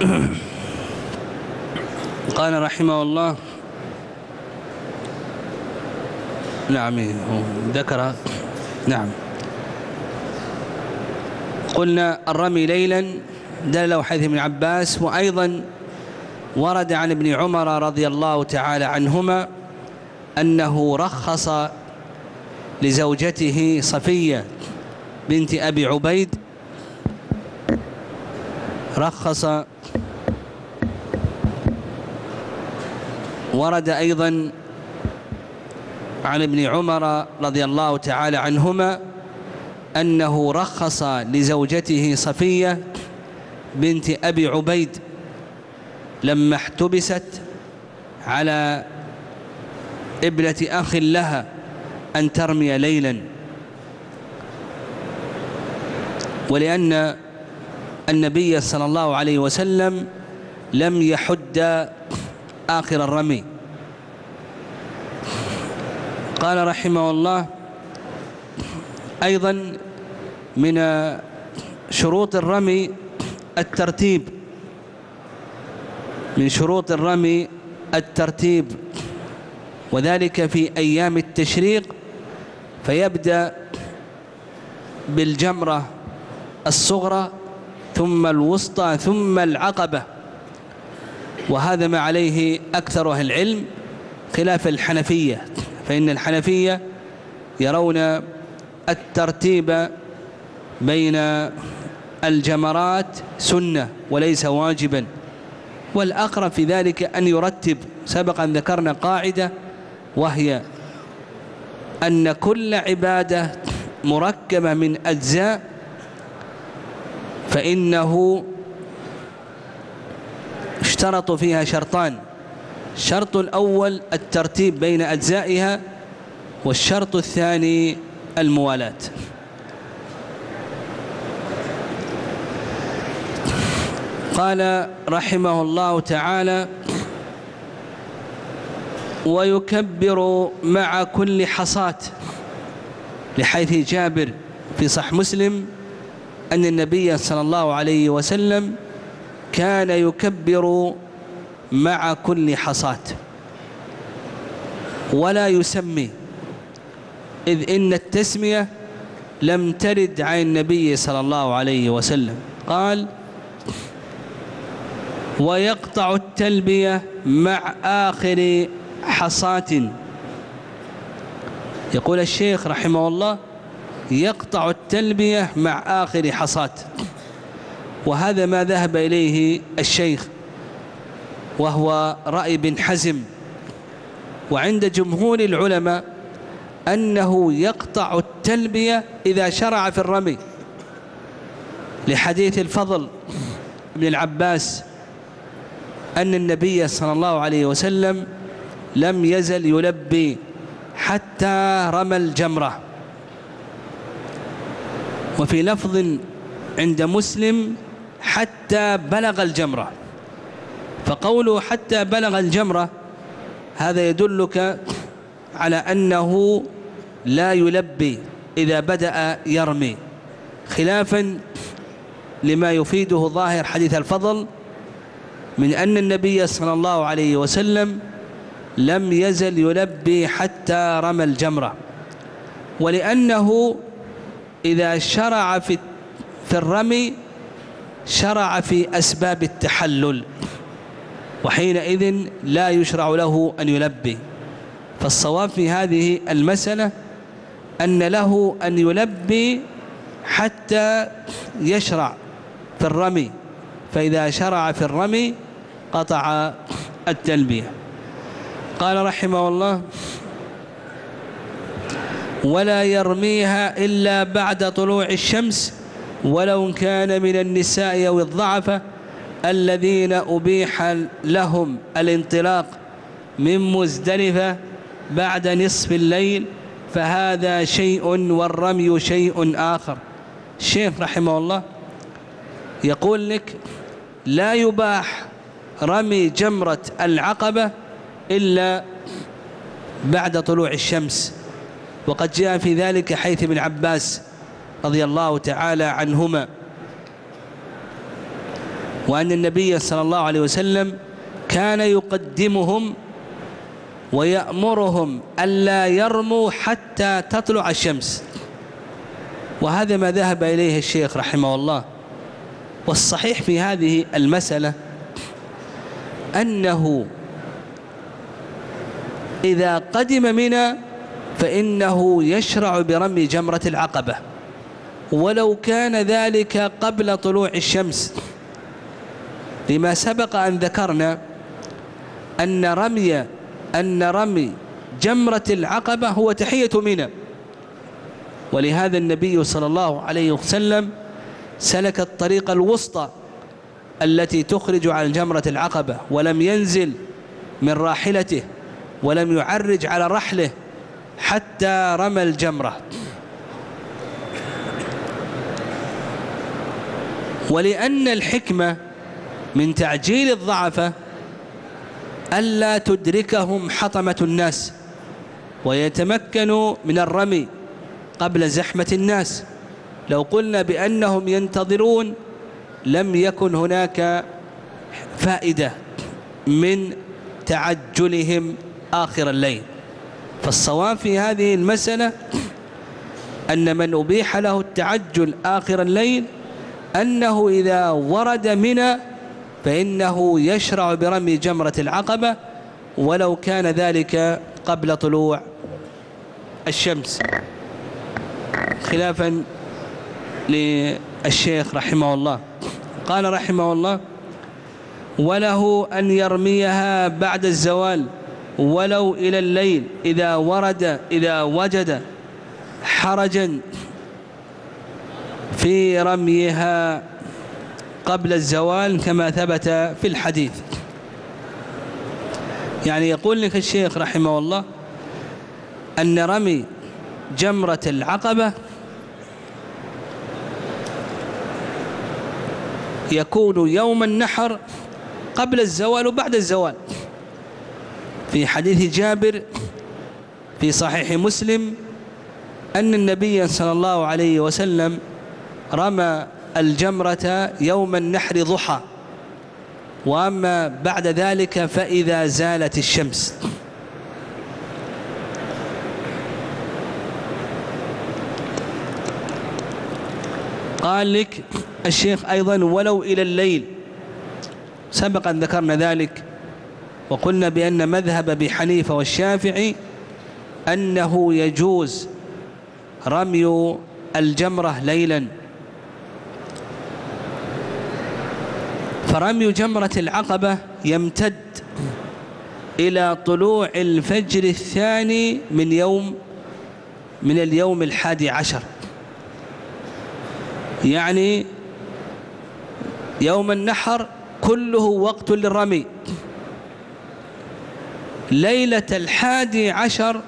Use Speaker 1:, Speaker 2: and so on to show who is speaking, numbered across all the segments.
Speaker 1: قال رحمه الله نعم ذكر. نعم. قلنا الرمي ليلا دل حديث ابن عباس وأيضا ورد عن ابن عمر رضي الله تعالى عنهما أنه رخص لزوجته صفية بنت أبي عبيد رخص. ورد أيضا عن ابن عمر رضي الله تعالى عنهما أنه رخص لزوجته صفية بنت أبي عبيد لما احتبست على ابنة أخ لها أن ترمي ليلا. ولأن النبي صلى الله عليه وسلم لم يحد آخر الرمي. قال رحمه الله أيضا من شروط الرمي الترتيب. من شروط الرمي الترتيب. وذلك في أيام التشريق فيبدأ بالجمرة الصغرى ثم الوسطى ثم العقبة. وهذا ما عليه أكثر أهل العلم خلاف الحنفية. فإن الحنفية يرون الترتيب بين الجمرات سنة وليس واجبا. والأقرب في ذلك أن يرتب سبقا ذكرنا قاعدة وهي أن كل عبادة مركبة من أجزاء فإنه اشترطوا فيها شرطان. الشرط الأول الترتيب بين أجزائها والشرط الثاني الموالاة قال رحمه الله تعالى ويكبر مع كل حصاة لحيث جابر في صح مسلم أن النبي صلى الله عليه وسلم كان يكبر مع كل حصاة ولا يسمي إذ إن التسمية لم ترد عن النبي صلى الله عليه وسلم. قال ويقطع التلبية مع آخر حصاة. يقول الشيخ رحمه الله يقطع التلبية مع آخر حصاة وهذا ما ذهب إليه الشيخ وهو رأي بن حزم. وعند جمهور العلماء أنه يقطع التلبية إذا شرع في الرمي. لحديث الفضل بن العباس أن النبي صلى الله عليه وسلم لم يزل يلبي حتى رمى الجمرة. وفي لفظ عند مسلم حتى بلغ الجمرة. فقوله حتى بلغ الجمرة هذا يدلك على أنه لا يلبي إذا بدأ يرمي خلافا لما يفيده ظاهر حديث الفضل من أن النبي صلى الله عليه وسلم لم يزل يلبي حتى رمى الجمرة. ولأنه إذا شرع في في الرمي شرع في أسباب التحلل. وحينئذ لا يشرع له أن يلبي. فالصواب في هذه المسألة أن له أن يلبي حتى يشرع في الرمي. فإذا شرع في الرمي قطع التلبية. قال رحمه الله ولا يرميها إلا بعد طلوع الشمس ولو كان من النساء أو الضعفة الذين أبيح لهم الانطلاق من مزدلفة بعد نصف الليل فهذا شيء والرمي شيء آخر. الشيخ رحمه الله يقول لك لا يباح رمي جمرة العقبة إلا بعد طلوع الشمس. وقد جاء في ذلك حيث ابن عباس رضي الله تعالى عنهما. وأن النبي صلى الله عليه وسلم كان يقدمهم ويأمرهم ألا يرموا حتى تطلع الشمس. وهذا ما ذهب إليه الشيخ رحمه الله. والصحيح في هذه المسألة أنه إذا قدم منى فإنه يشرع برمي جمرة العقبة. ولو كان ذلك قبل طلوع الشمس. لما سبق أن ذكرنا أن رمي أن رمي جمرة العقبة هو تحية منى. ولهذا النبي صلى الله عليه وسلم سلك الطريق الوسطى التي تخرج عن جمرة العقبة ولم ينزل من راحلته ولم يعرج على رحله حتى رمى الجمرة. ولأن الحكمة من تعجيل الضعفة ألا تدركهم حطمة الناس ويتمكنوا من الرمي قبل زحمة الناس. لو قلنا بأنهم ينتظرون لم يكن هناك فائدة من تعجلهم آخر الليل. فالصواب في هذه المسألة أن من أبيح له التعجل آخر الليل أنه إذا ورد منى فإنه يشرع برمي جمرة العقبة ولو كان ذلك قبل طلوع الشمس. خلافا للشيخ رحمه الله. قال رحمه الله وله أن يرميها بعد الزوال ولو إلى الليل إذا ورد إذا وجد حرجا في رميها قبل الزوال كما ثبت في الحديث. يعني يقول لك الشيخ رحمه الله أن رمي جمرة العقبة يكون يوم النحر قبل الزوال وبعد الزوال. في حديث جابر في صحيح مسلم أن النبي صلى الله عليه وسلم رمى الجمرة يوم النحر ضحى وأما بعد ذلك فإذا زالت الشمس. قال لك الشيخ أيضا ولو إلى الليل. سبق أن ذكرنا ذلك. وقلنا بأن مذهب أبي حنيفة والشافعي أنه يجوز رمي الجمرة ليلا. فرمي جمرة العقبة يمتد إلى طلوع الفجر الثاني من يوم من اليوم الحادي عشر. يعني يوم النحر كله وقت للرمي. ليلة الحادي عشر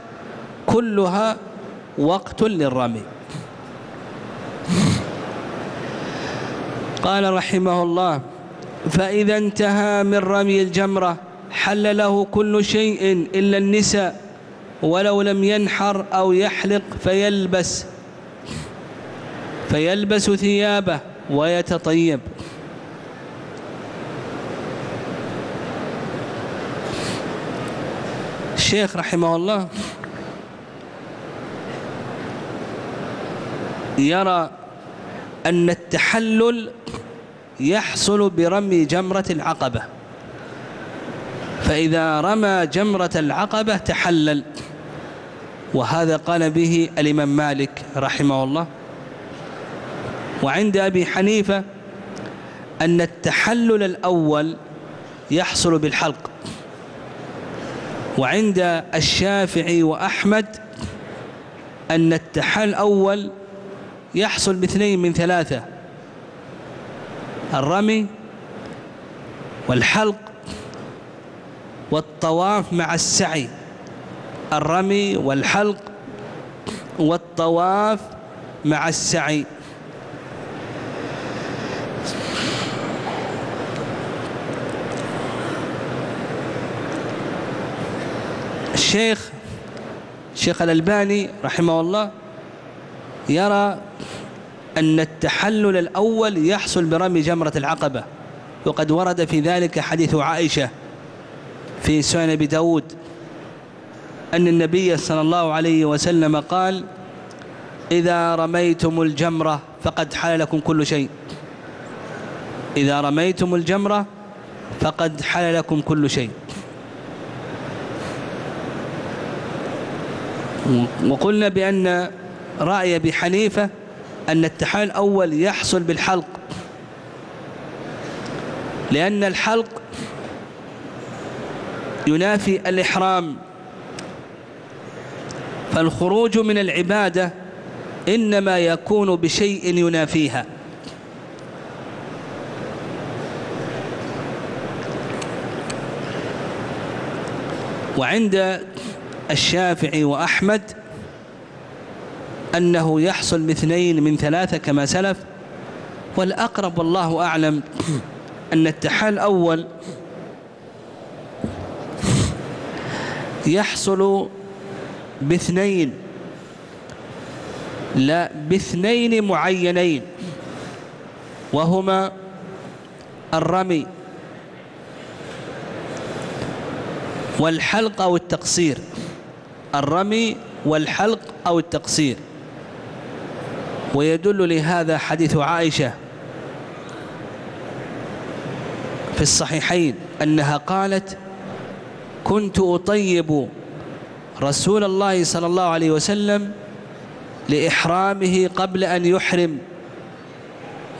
Speaker 1: كلها وقت للرمي. قال رحمه الله فإذا انتهى من رمي الجمرة حل له كل شيء إلا النساء ولو لم ينحر أو يحلق فيلبس فيلبس ثيابه ويتطيب. الشيخ رحمه الله. يرى أن التحلل يحصل برمي جمرة العقبة. فإذا رمى جمرة العقبة تحلل. وهذا قال به الإمام مالك رحمه الله. وعند أبي حنيفة أن التحلل الأول يحصل بالحلق. وعند الشافعي وأحمد أن التحلل الأول يحصل باثنين من ثلاثة الرمي والحلق والطواف مع السعي الرمي والحلق والطواف مع السعي. الشيخ الشيخ الألباني رحمه الله يرى أن التحلل الأول يحصل برمي جمرة العقبة وقد ورد في ذلك حديث عائشة في سنن أبي داود أن النبي صلى الله عليه وسلم قال إذا رميتم الجمرة فقد حل لكم كل شيء إذا رميتم الجمرة فقد حل لكم كل شيء وقلنا بأن رأي أبي حنيفة أن التحلل الأول يحصل بالحلق. لأن الحلق ينافي الإحرام. فالخروج من العبادة إنما يكون بشيء ينافيها. وعند الشافعي وأحمد أنه يحصل باثنين من ثلاثة كما سلف والأقرب والله أعلم أن التحال الأول يحصل باثنين لا باثنين معينين وهما الرمي والحلق أو التقصير الرمي والحلق أو التقصير. ويدل لهذا حديث عائشة في الصحيحين أنها قالت كنت أطيب رسول الله صلى الله عليه وسلم لإحرامه قبل أن يحرم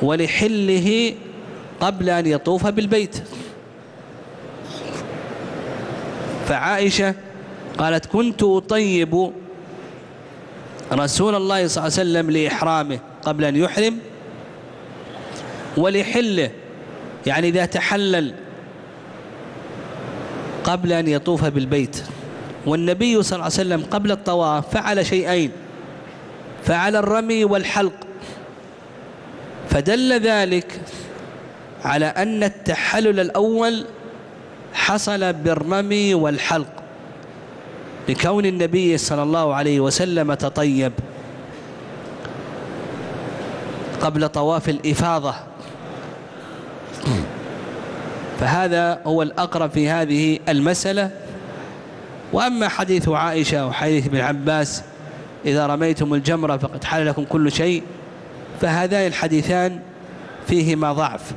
Speaker 1: ولحله قبل أن يطوف بالبيت فعائشة قالت كنت أطيب رسول الله صلى الله عليه وسلم لإحرامه قبل أن يحرم ولحله. يعني إذا تحلل قبل أن يطوف بالبيت والنبي صلى الله عليه وسلم قبل الطواف فعل شيئين فعل الرمي والحلق فدل ذلك على أن التحلل الأول حصل بالرمي والحلق. لكون النبي صلى الله عليه وسلم تطيب قبل طواف الإفاضة. فهذا هو الأقرب في هذه المسألة. وأما حديث عائشة وحديث ابن عباس إذا رميتم الجمرة فقد حل لكم كل شيء فهذان الحديثان فيهما ضعف.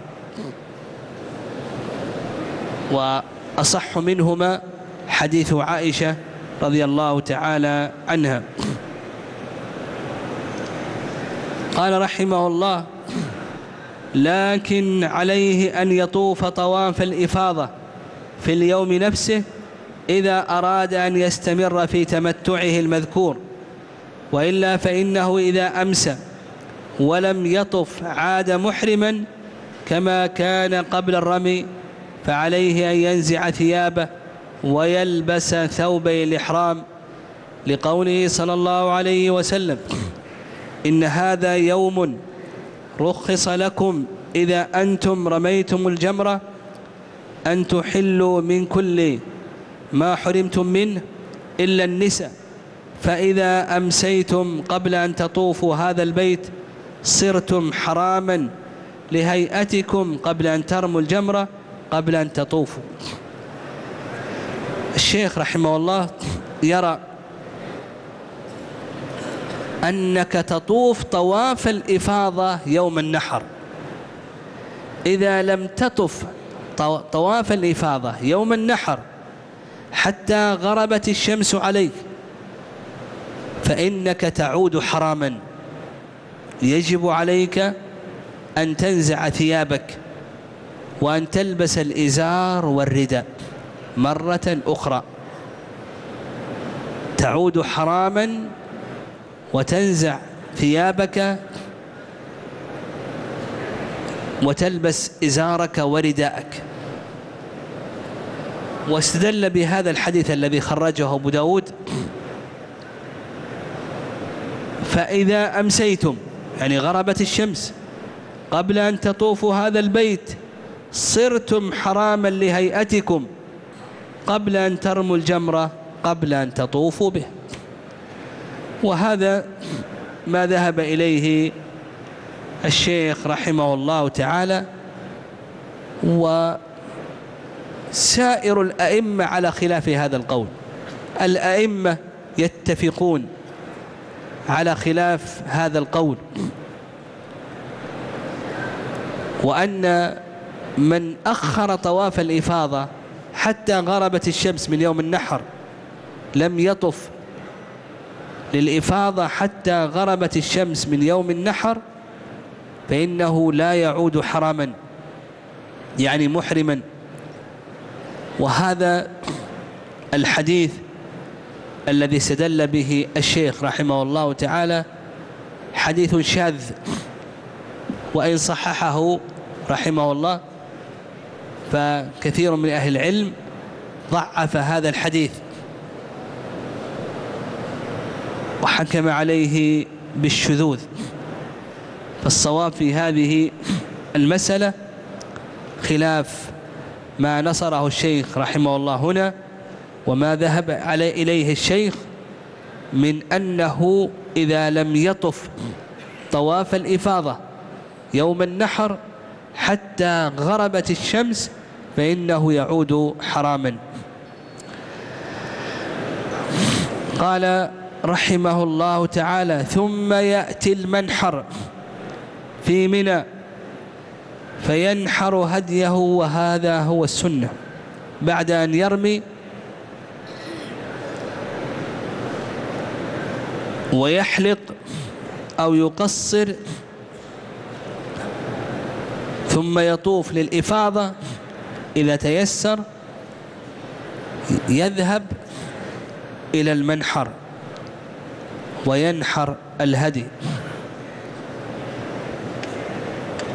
Speaker 1: وأصح منهما حديث عائشة رضي الله تعالى عنها. قال رحمه الله لكن عليه أن يطوف طواف الإفاضة في اليوم نفسه إذا أراد أن يستمر في تمتعه المذكور وإلا فإنه إذا أمسى ولم يطف عاد محرما كما كان قبل الرمي فعليه أن ينزع ثيابه ويلبس ثوبي الإحرام لقوله صلى الله عليه وسلم إن هذا يوم رخص لكم إذا أنتم رميتم الجمرة أن تحلوا من كل ما حرمتم منه إلا النساء فإذا أمسيتم قبل أن تطوفوا هذا البيت صرتم حراما لهيئتكم قبل أن ترموا الجمرة قبل أن تطوفوا. الشيخ رحمه الله يرى أنك تطوف طواف الإفاضة يوم النحر. إذا لم تطف طواف الإفاضة يوم النحر حتى غربت الشمس عليك فإنك تعود حراما. يجب عليك أن تنزع ثيابك وأن تلبس الإزار والرداء. مرة أخرى. تعود حراما وتنزع ثيابك وتلبس إزارك ورداءك واستدل بهذا الحديث الذي خرجه أبو داود. فإذا أمسيتم يعني غربت الشمس قبل أن تطوفوا هذا البيت صرتم حراما لهيئتكم. قبل أن ترموا الجمرة قبل أن تطوفوا به. وهذا ما ذهب إليه الشيخ رحمه الله تعالى وسائر الأئمة على خلاف هذا القول. الأئمة يتفقون على خلاف هذا القول. وأن من أخر طواف الإفاضة حتى غربت الشمس من يوم النحر لم يطف للإفاضة حتى غربت الشمس من يوم النحر فإنه لا يعود حراما يعني محرما. وهذا الحديث الذي استدل به الشيخ رحمه الله تعالى حديث شاذ وإن صححه رحمه الله فكثير من أهل العلم ضعف هذا الحديث. وحكم عليه بالشذوذ. فالصواب في هذه المسألة خلاف ما نصره الشيخ رحمه الله هنا وما ذهب علي إليه الشيخ من أنه إذا لم يطف طواف الإفاضة يوم النحر حتى غربت الشمس فإنه يعود حراما. قال رحمه الله تعالى ثم يأتي المنحر في منى فينحر هديه وهذا هو السنة. بعد أن يرمي ويحلق أو يقصر ثم يطوف للإفاضة إذا تيسر يذهب إلى المنحر وينحر الهدي.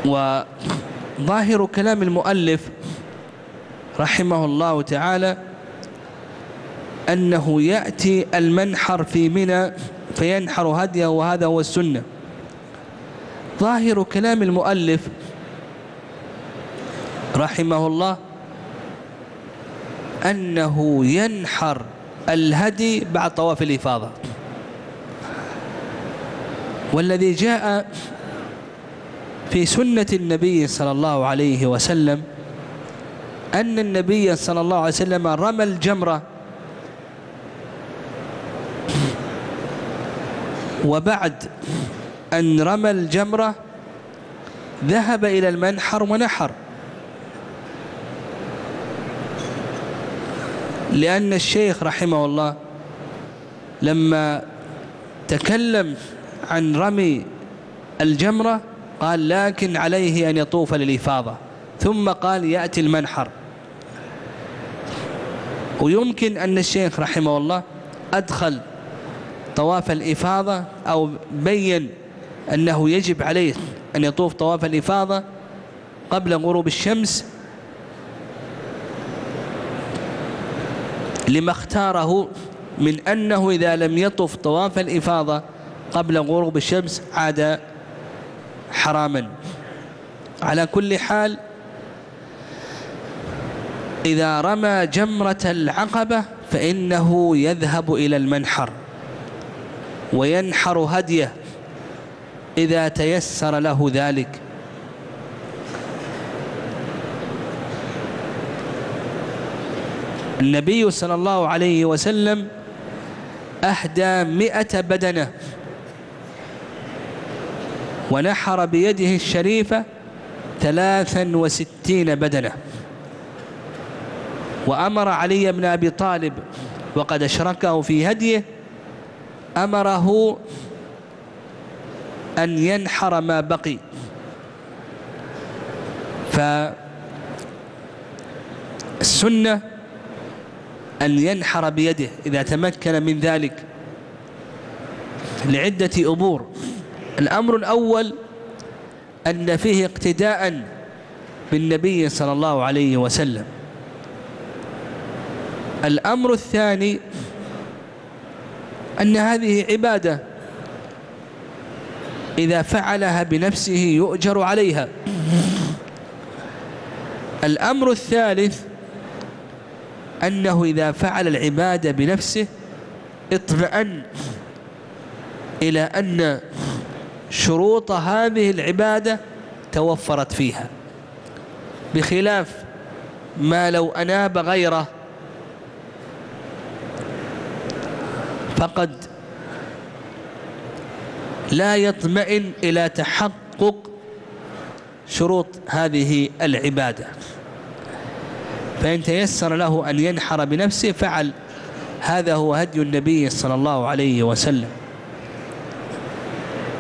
Speaker 1: وظاهر كلام المؤلف رحمه الله تعالى أنه يأتي المنحر في منى فينحر هديه وهذا هو السنة. ظاهر كلام المؤلف رحمه الله أنه ينحر الهدي بعد طواف الإفاضة. والذي جاء في سنة النبي صلى الله عليه وسلم أن النبي صلى الله عليه وسلم رمى الجمرة وبعد أن رمى الجمرة ذهب إلى المنحر ونحر. لأن الشيخ رحمه الله لما تكلم عن رمي الجمرة قال لكن عليه أن يطوف للإفاضة. ثم قال يأتي المنحر. ويمكن أن الشيخ رحمه الله أدخل طواف الإفاضة أو بين أنه يجب عليه أن يطوف طواف الإفاضة قبل غروب الشمس لما اختاره من أنه إذا لم يطف طواف الإفاضة قبل غروب الشمس عاد حراما. على كل حال إذا رمى جمرة العقبة فإنه يذهب إلى المنحر وينحر هديه إذا تيسر له ذلك. النبي صلى الله عليه وسلم أهدى مئة بدنة ونحر بيده الشريفة ثلاثا وستين بدنة. وأمر علي بن أبي طالب وقد أشركه في هديه أمره أن ينحر ما بقي. فالسنة أن ينحر بيده إذا تمكن من ذلك لعدة أمور. الأمر الأول أن فيه اقتداء بالنبي صلى الله عليه وسلم. الأمر الثاني أن هذه عبادة إذا فعلها بنفسه يؤجر عليها. الأمر الثالث أنه إذا فعل العبادة بنفسه اطمأن إلى أن شروط هذه العبادة توفرت فيها. بخلاف ما لو أناب غيره فقد لا يطمئن إلى تحقق شروط هذه العبادة. فإن تيسر له أن ينحر بنفسه فعل. هذا هو هدي النبي صلى الله عليه وسلم.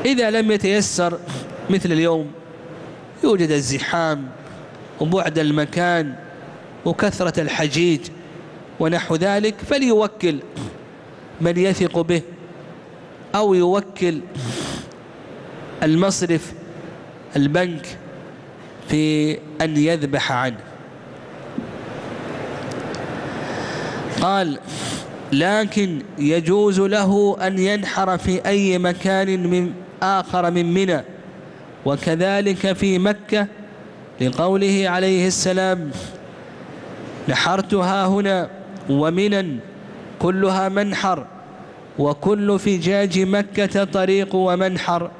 Speaker 1: إذا لم يتيسر مثل اليوم يوجد الزحام وبعد المكان وكثرة الحجيج ونحو ذلك فليوكل من يثق به أو يوكل المصرف البنك في أن يذبح عنه. قال لكن يجوز له أن ينحر في أي مكان من آخر من منى وكذلك في مكة لقوله عليه السلام نحرتها هنا ومنا كلها منحر وكل فجاج مكة طريق ومنحر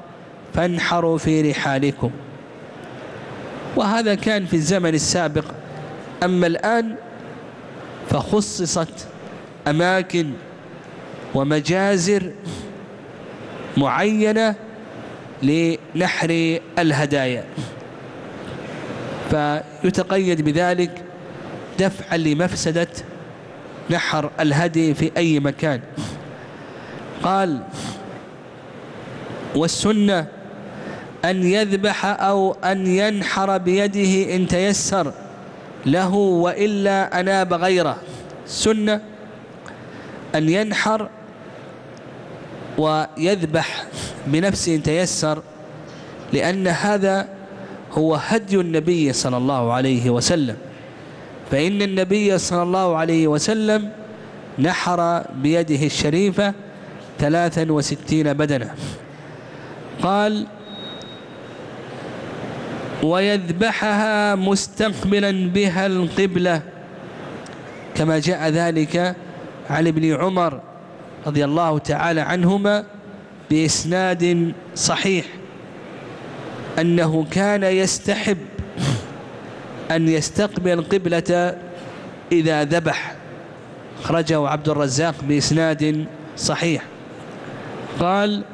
Speaker 1: فانحروا في رحالكم. وهذا كان في الزمن السابق. أما الآن فخصصت أماكن ومجازر معينة لنحر الهدايا. فيتقيد بذلك دفعا لمفسدة نحر الهدي في أي مكان. قال والسنة أن يذبح أو أن ينحر بيده إن تيسر. له وإلا أناب غيره سنة. أن ينحر ويذبح بنفسه إن تيسر لأن هذا هو هدي النبي صلى الله عليه وسلم. فإن النبي صلى الله عليه وسلم نحر بيده الشريفة ثلاثا وستين بدنة قال ويذبحها مستقبلا بها القبلة كما جاء ذلك عن ابن عمر رضي الله تعالى عنهما بإسناد صحيح أنه كان يستحب أن يستقبل القبلة إذا ذبح. خرجه عبد الرزاق بإسناد صحيح. قال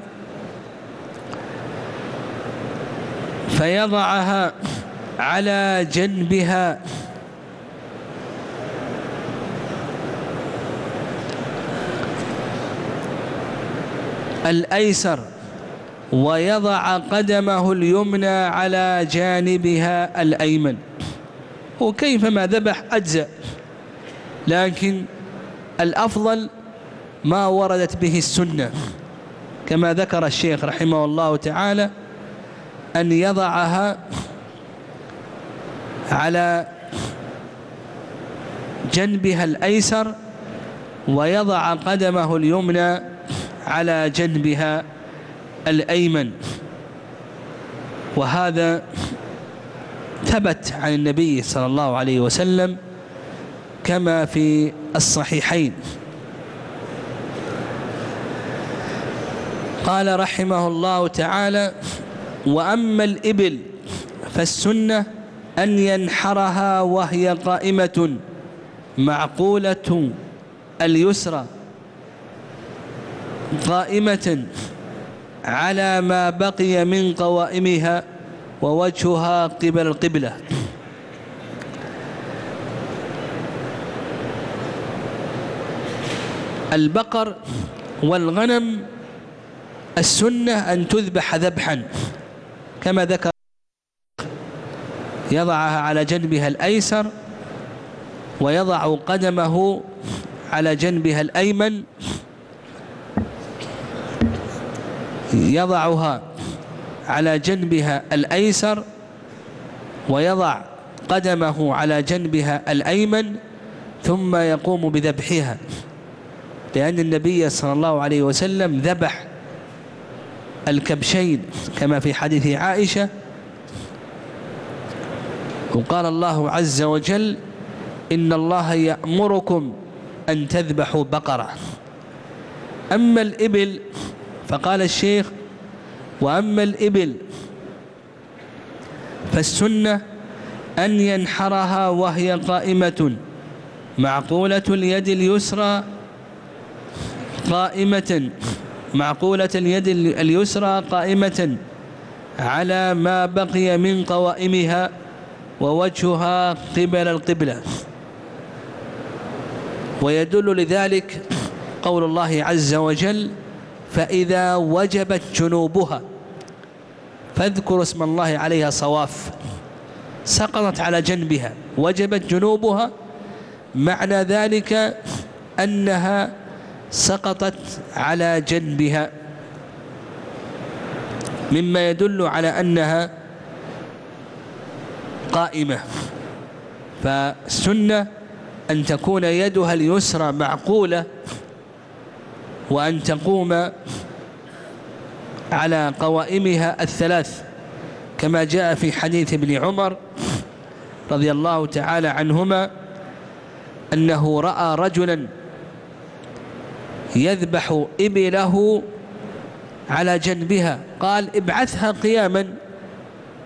Speaker 1: فيضعها على جنبها. الأيسر ويضع قدمه اليمنى على جانبها الأيمن. وكيفما ذبح أجزأ. لكن الأفضل ما وردت به السنة كما ذكر الشيخ رحمه الله تعالى أن يضعها على جنبها الأيسر ويضع قدمه اليمنى على جنبها الأيمن. وهذا ثبت عن النبي صلى الله عليه وسلم كما في الصحيحين. قال رحمه الله تعالى وأما الإبل فالسنة أن ينحرها وهي قائمة معقولة اليسرى قائمة على ما بقي من قوائمها ووجهها قبل القبلة. البقر والغنم السنة أن تذبح ذبحا. كما ذكر يضعها على جنبها الأيسر ويضع قدمه على جنبها الأيمن يضعها على جنبها الأيسر ويضع قدمه على جنبها الأيمن ثم يقوم بذبحها لأن النبي صلى الله عليه وسلم ذبح الكبشين كما في حديث عائشة وقال الله عز وجل إن الله يأمركم أن تذبحوا بقرة. أما الإبل فقال الشيخ وأما الإبل فالسنة أن ينحرها وهي قائمة معقولة اليد اليسرى قائمة. معقولة اليد اليسرى قائمة على ما بقي من قوائمها ووجهها قبل القبلة. ويدل لذلك قول الله عز وجل فإذا وجبت جنوبها فاذكروا اسم الله عليها صواف. سقطت على جنبها وجبت جنوبها معنى ذلك أنها سقطت على جنبها مما يدل على أنها قائمة. فالسنة أن تكون يدها اليسرى معقولة وأن تقوم على قوائمها الثلاث كما جاء في حديث ابن عمر رضي الله تعالى عنهما أنه رأى رجلا يذبح إبله على جنبها. قال ابعثها قياما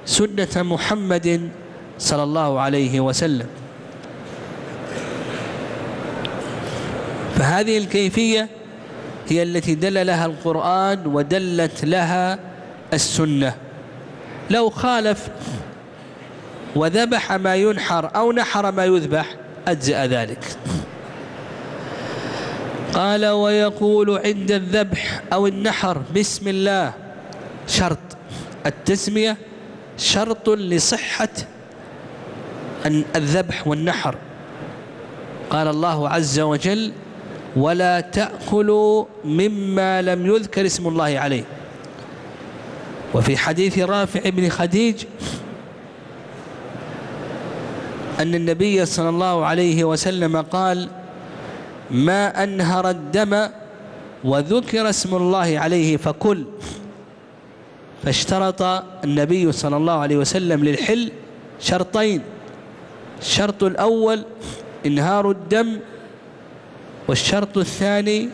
Speaker 1: سنة محمد صلى الله عليه وسلم. فهذه الكيفية هي التي دل لها القرآن ودلت لها السنة. لو خالف وذبح ما ينحر أو نحر ما يذبح أجزأ ذلك. قال ويقول عند الذبح أو النحر بسم الله شرط. التسمية شرط لصحة الذبح والنحر. قال الله عز وجل ولا تأكلوا مما لم يذكر اسم الله عليه. وفي حديث رافع بن خديج أن النبي صلى الله عليه وسلم قال ما أنهر الدم وذكر اسم الله عليه فكل. فاشترط النبي صلى الله عليه وسلم للحل شرطين. الشرط الأول إنهار الدم والشرط الثاني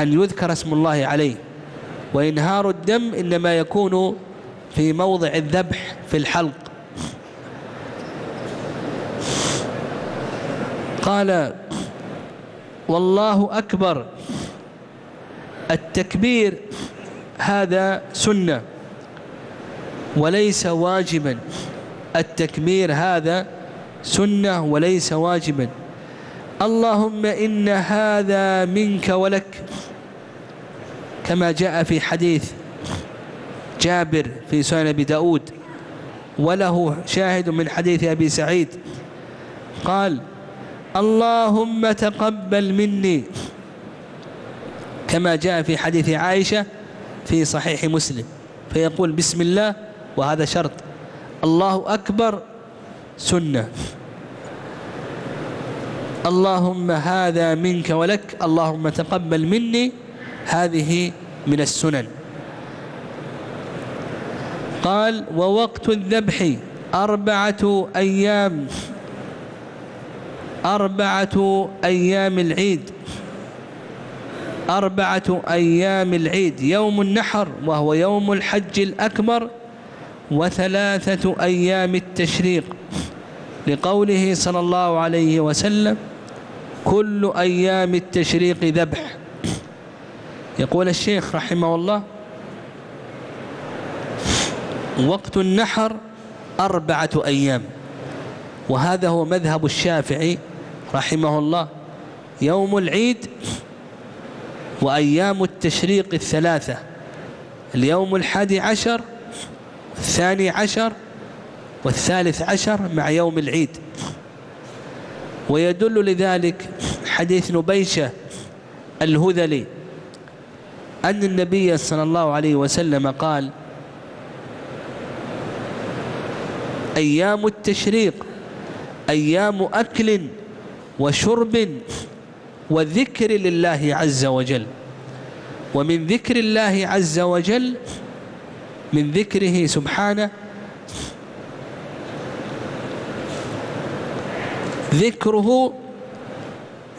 Speaker 1: أن يذكر اسم الله عليه. وإنهار الدم إنما يكون في موضع الذبح في الحلق. قال والله أكبر التكبير هذا سنة وليس واجبا. التكبير هذا سنة وليس واجبا. اللهم إن هذا منك ولك كما جاء في حديث جابر في سنن أبي داود وله شاهد من حديث أبي سعيد قال اللهم تقبل مني كما جاء في حديث عائشة في صحيح مسلم فيقول بسم الله وهذا شرط. الله أكبر سنة. اللهم هذا منك ولك اللهم تقبل مني هذه من السنن. قال ووقت الذبح أربعة أيام. أربعة أيام العيد. أربعة أيام العيد. يوم النحر وهو يوم الحج الأكبر وثلاثة أيام التشريق. لقوله صلى الله عليه وسلم كل أيام التشريق ذبح. يقول الشيخ رحمه الله وقت النحر أربعة أيام. وهذا هو مذهب الشافعي رحمه الله يوم العيد وأيام التشريق الثلاثة. اليوم الحادي عشر الثاني عشر والثالث عشر مع يوم العيد. ويدل لذلك حديث نبيشة الهذلي أن النبي صلى الله عليه وسلم قال أيام التشريق أيام أكل وشرب وذكر لله عز وجل. ومن ذكر الله عز وجل من ذكره سبحانه ذكره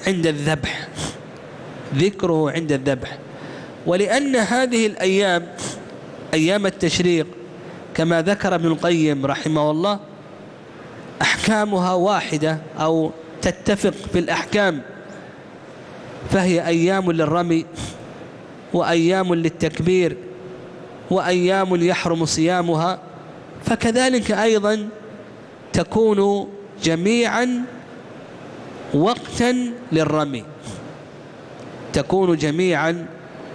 Speaker 1: عند الذبح ذكره عند الذبح. ولأن هذه الأيام أيام التشريق كما ذكر ابن القيم رحمه الله أحكامها واحدة أو تتفق في الأحكام فهي أيام للرمي وأيام للتكبير وأيام يحرم صيامها فكذلك أيضا تكون جميعا وقتا للرمي تكون جميعا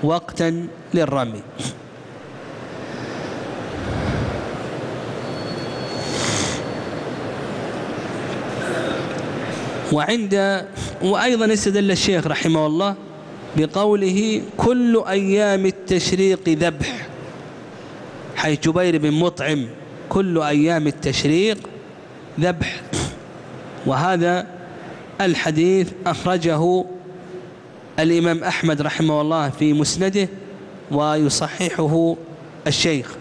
Speaker 1: وقتا للرمي. وعند وأيضا استدل الشيخ رحمه الله بقوله كل أيام التشريق ذبح حيث جبير بن مطعم كل أيام التشريق ذبح. وهذا الحديث أخرجه الإمام أحمد رحمه الله في مسنده ويصححه الشيخ.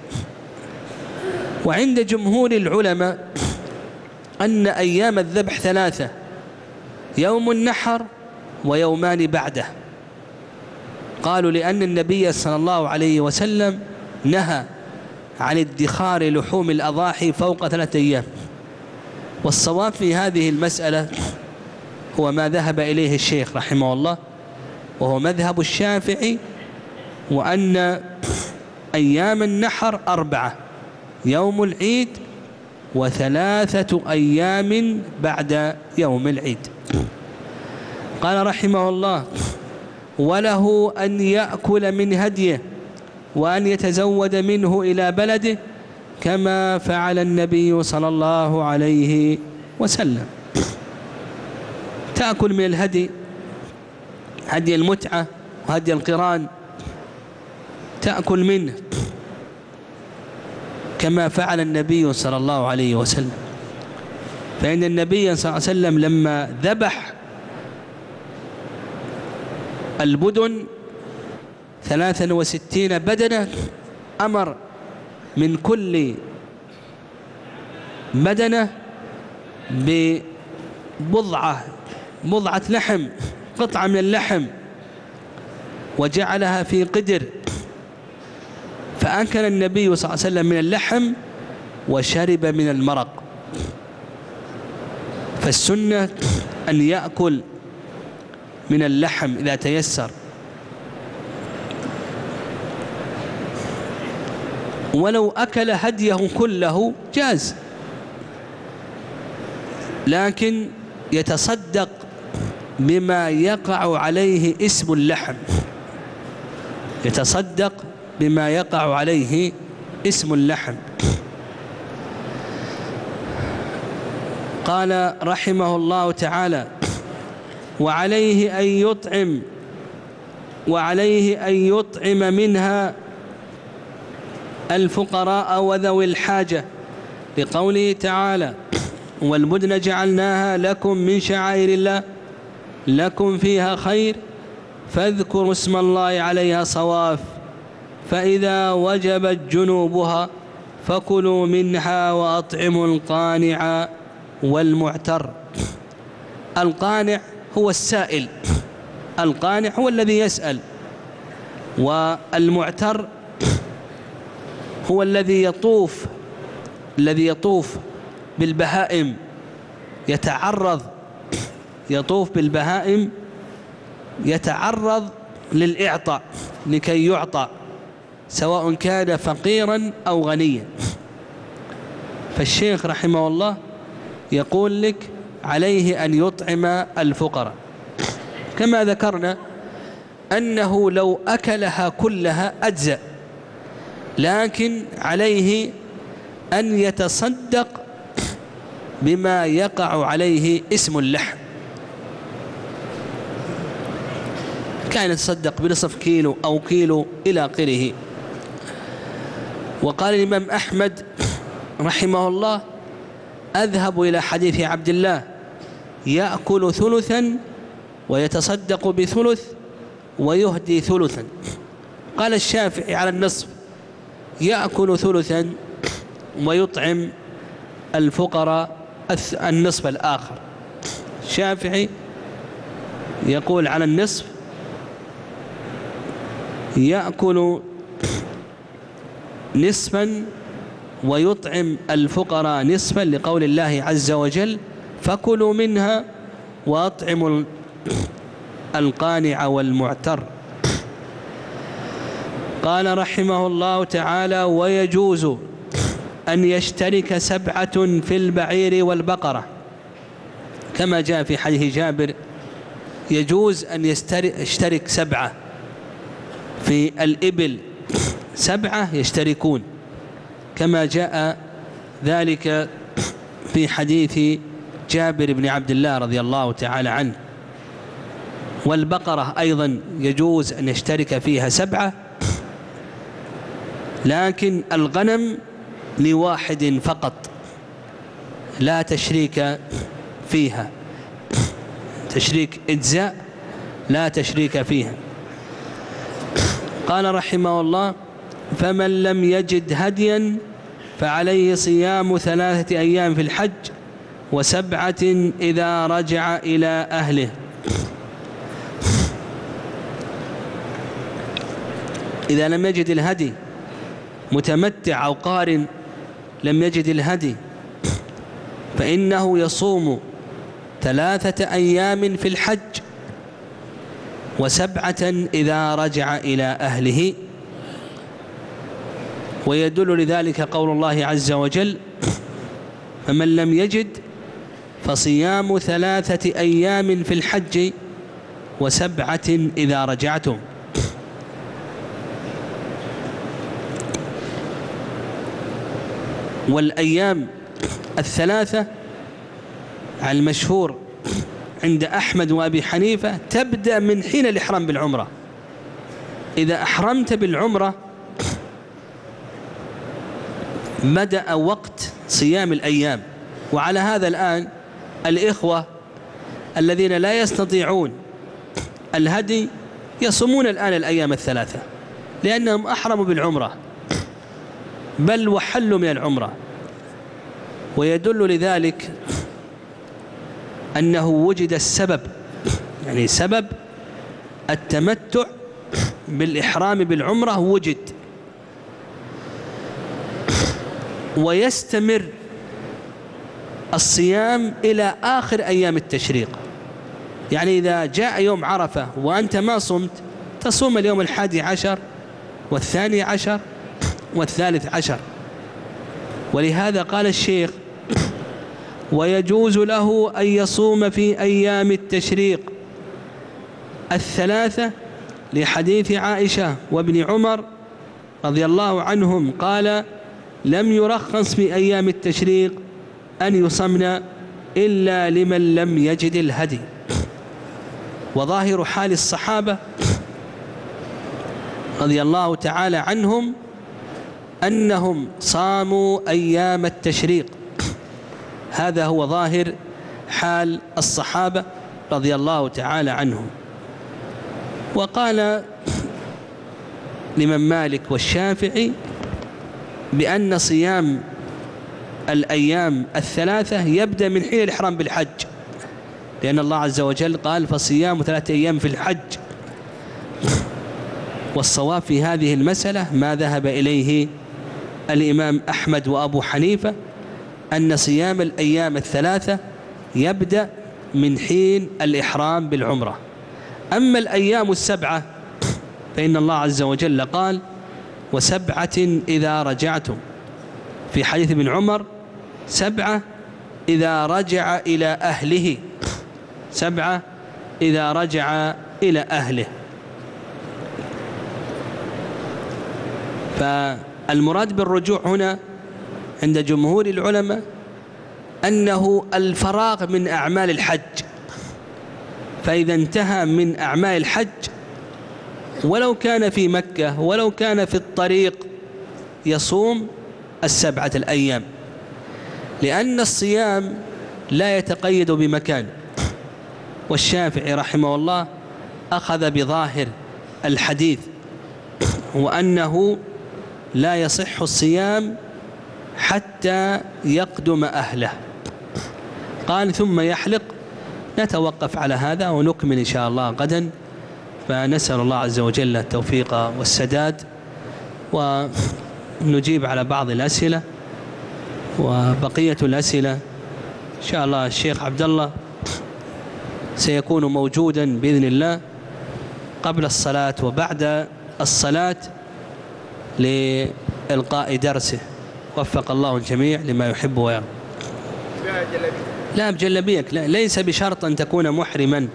Speaker 1: وعند جمهور العلماء أن أيام الذبح ثلاثة يوم النحر ويومان بعده. قالوا لأن النبي صلى الله عليه وسلم نهى عن ادخار لحوم الأضاحي فوق ثلاثة أيام. والصواب في هذه المسألة هو ما ذهب إليه الشيخ رحمه الله وهو مذهب الشافعي وأن أيام النحر أربعة يوم العيد وثلاثة أيام بعد يوم العيد. قال رحمه الله وله أن يأكل من هديه وأن يتزود منه إلى بلده كما فعل النبي صلى الله عليه وسلم. تأكل من الهدي هدي المتعة وهدي القران تأكل منه كما فعل النبي صلى الله عليه وسلم. فإن النبي صلى الله عليه وسلم لما ذبح البدن ثلاثا وستين بدنة أمر من كل بدنة ببضعة بضعة لحم قطعة من اللحم وجعلها في قدر. فأكل النبي صلى الله عليه وسلم من اللحم وشرب من المرق. فالسنة أن يأكل من اللحم إذا تيسر. ولو أكل هديه كله جاز. لكن يتصدق بما يقع عليه اسم اللحم. يتصدق بما يقع عليه اسم اللحم. قال رحمه الله تعالى وعليه أن يطعم وعليه أن يطعم منها الفقراء وذوي الحاجة. لقوله تعالى والبدن جعلناها لكم من شعائر الله لكم فيها خير فاذكروا اسم الله عليها صواف فإذا وجبت جنوبها فكلوا منها وأطعموا القانع والمعتر. القانع هو السائل. القانع هو الذي يسأل. والمعتر هو الذي يطوف الذي يطوف بالبهائم يتعرض يطوف بالبهائم يتعرض للإعطاء لكي يعطى سواء كان فقيرا أو غنيا. فالشيخ رحمه الله يقول لك عليه أن يطعم الفقراء. كما ذكرنا أنه لو أكلها كلها أجزأ لكن عليه أن يتصدق بما يقع عليه اسم اللحم. كان يتصدق بنصف كيلو أو كيلو إلى آخره. وقال الإمام أحمد رحمه الله أذهب إلى حديث عبد الله يأكل ثلثا ويتصدق بثلث ويهدي ثلثا. قال الشافعي على النصف يأكل ثلثا ويطعم الفقراء النصف الآخر. الشافعي يقول على النصف يأكل نصفا ويطعم الفقراء نصفا لقول الله عز وجل فكلوا منها وأطعموا القانع والمعتر. قال رحمه الله تعالى ويجوز أن يشترك سبعة في البعير والبقرة. كما جاء في حديث جابر يجوز أن يشترك سبعة في الإبل. سبعة يشتركون. كما جاء ذلك في حديث جابر بن عبد الله رضي الله تعالى عنه. والبقرة أيضا يجوز أن يشترك فيها سبعة لكن الغنم لواحد فقط لا تشريك فيها. تشريك إجزاء لا تشريك فيها. قال رحمه الله فمن لم يجد هديا فعليه صيام ثلاثة أيام في الحج وسبعة إذا رجع إلى أهله. إذا لم يجد الهدي متمتع أو قارن لم يجد الهدي فإنه يصوم ثلاثة أيام في الحج وسبعة إذا رجع إلى أهله. ويدل لذلك قول الله عز وجل فمن لم يجد فصيام ثلاثة أيام في الحج وسبعة إذا رجعتم. والأيام الثلاثة على المشهور عند أحمد وأبي حنيفة تبدأ من حين الإحرام بالعمرة. إذا أحرمت بالعمرة بدأ وقت صيام الأيام. وعلى هذا الآن الإخوة الذين لا يستطيعون الهدي يصومون الآن الأيام الثلاثة لأنهم أحرموا بالعمرة بل وحلوا من العمرة. ويدل لذلك أنه وجد السبب يعني سبب التمتع بالإحرام بالعمرة وجد. ويستمر الصيام إلى آخر أيام التشريق. يعني إذا جاء يوم عرفة وأنت ما صمت تصوم اليوم الحادي عشر والثاني عشر والثالث عشر. ولهذا قال الشيخ ويجوز له أن يصوم في أيام التشريق. الثلاثة لحديث عائشة وابن عمر رضي الله عنهم قال لم يرخص في أيام التشريق أن يصمن إلا لمن لم يجد الهدي. وظاهر حال الصحابة رضي الله تعالى عنهم أنهم صاموا أيام التشريق. هذا هو ظاهر حال الصحابة رضي الله تعالى عنهم. وقال لمن مالك والشافعي بأن صيام الأيام الثلاثة يبدأ من حين الإحرام بالحج. لأن الله عز وجل قال فصيام ثلاثة أيام في الحج. والصواب في هذه المسألة ما ذهب إليه الإمام أحمد وأبو حنيفة أن صيام الأيام الثلاثة يبدأ من حين الإحرام بالعمرة. أما الأيام السبعة فإن الله عز وجل قال وسبعة إذا رجعتم. في حديث ابن عمر سبعة إذا رجع إلى أهله. سبعة إذا رجع إلى أهله. فالمراد بالرجوع هنا عند جمهور العلماء أنه الفراغ من أعمال الحج. فإذا انتهى من أعمال الحج ولو كان في مكة ولو كان في الطريق يصوم السبعة الأيام. لأن الصيام لا يتقيد بمكان. والشافعي رحمه الله أخذ بظاهر الحديث وأنه لا يصح الصيام حتى يقدم أهله. قال ثم يحلق. نتوقف على هذا ونكمل إن شاء الله غدا. فنسأل الله عز وجل التوفيق والسداد ونجيب على بعض الأسئلة وبقية الأسئلة. إن شاء الله الشيخ عبد الله سيكون موجودا بإذن الله قبل الصلاة وبعد الصلاة لإلقاء درسه. وفق الله الجميع لما يحب ويرضى. لا بجلبيك ليس بشرط أن تكون محرما.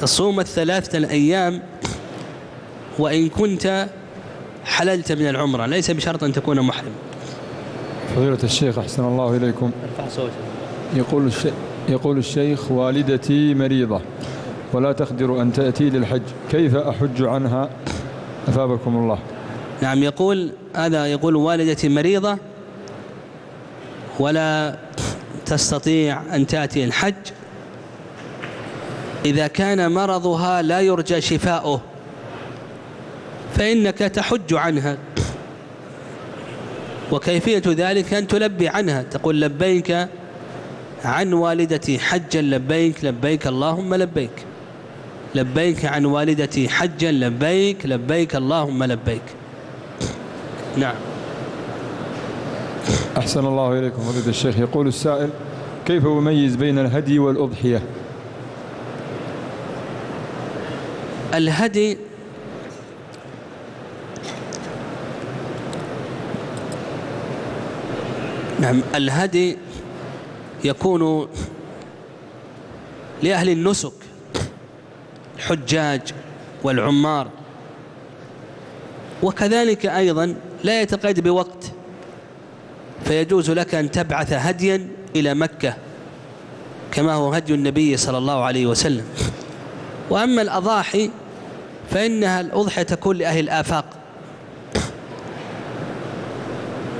Speaker 1: تصوم الثلاثة الأيام وإن كنت حللت من العمرة ليس بشرط أن تكون محرم.
Speaker 2: فضيلة الشيخ أحسن الله إليكم. يقول الشيخ يقول الشيخ والدتي مريضة ولا تقدر أن تأتي للحج كيف أحج عنها؟ أثابكم الله.
Speaker 1: نعم يقول هذا يقول والدتي مريضة ولا تستطيع أن تأتي الحج إذا كان مرضها لا يرجى شفاؤه فإنك تحج عنها. وكيفية ذلك أن تلبي عنها تقول لبيك عن والدتي حجا لبيك لبيك اللهم لبيك. لبيك عن والدتي حجا لبيك لبيك اللهم لبيك. نعم.
Speaker 2: أحسن الله إليكم فضيلة الشيخ. يقول السائل كيف أميز بين الهدي والأضحية؟
Speaker 1: الهدي نعم الهدي يكون لأهل النسك الحجاج والعمار. وكذلك أيضا لا يتقيد بوقت فيجوز لك أن تبعث هديا إلى مكة كما هو هدي النبي صلى الله عليه وسلم. وأما الأضاحي فإنها الأضحية تكون لأهل الآفاق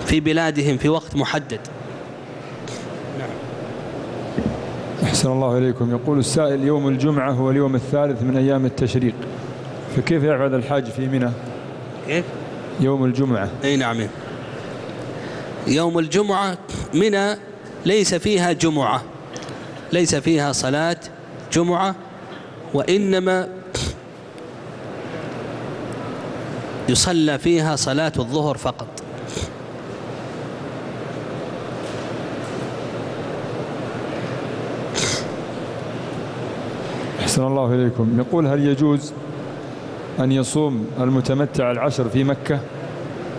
Speaker 1: في بلادهم في وقت محدد.
Speaker 2: أحسن الله إليكم. يقول السائل يوم الجمعة هو اليوم الثالث من أيام التشريق. فكيف يعبد الحاج في منى؟
Speaker 1: كيف؟
Speaker 2: يوم الجمعة.
Speaker 1: أي نعم. يوم الجمعة منى ليس فيها جمعة. ليس فيها صلاة جمعة وإنما يصلى فيها صلاة الظهر فقط.
Speaker 2: أحسن الله إليكم. يقول هل يجوز أن يصوم المتمتع العشر في مكة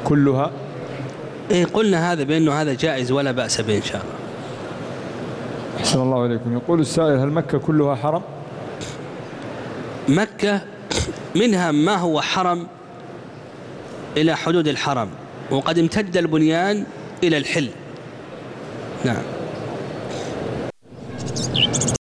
Speaker 2: كلها؟
Speaker 1: إيه قلنا هذا بأنه هذا جائز ولا بأس به إن شاء الله.
Speaker 2: أحسن الله إليكم. يقول السائل هل مكة كلها حرم؟
Speaker 1: مكة منها ما هو حرم إلى حدود الحرم وقد امتد البنيان إلى الحل. نعم.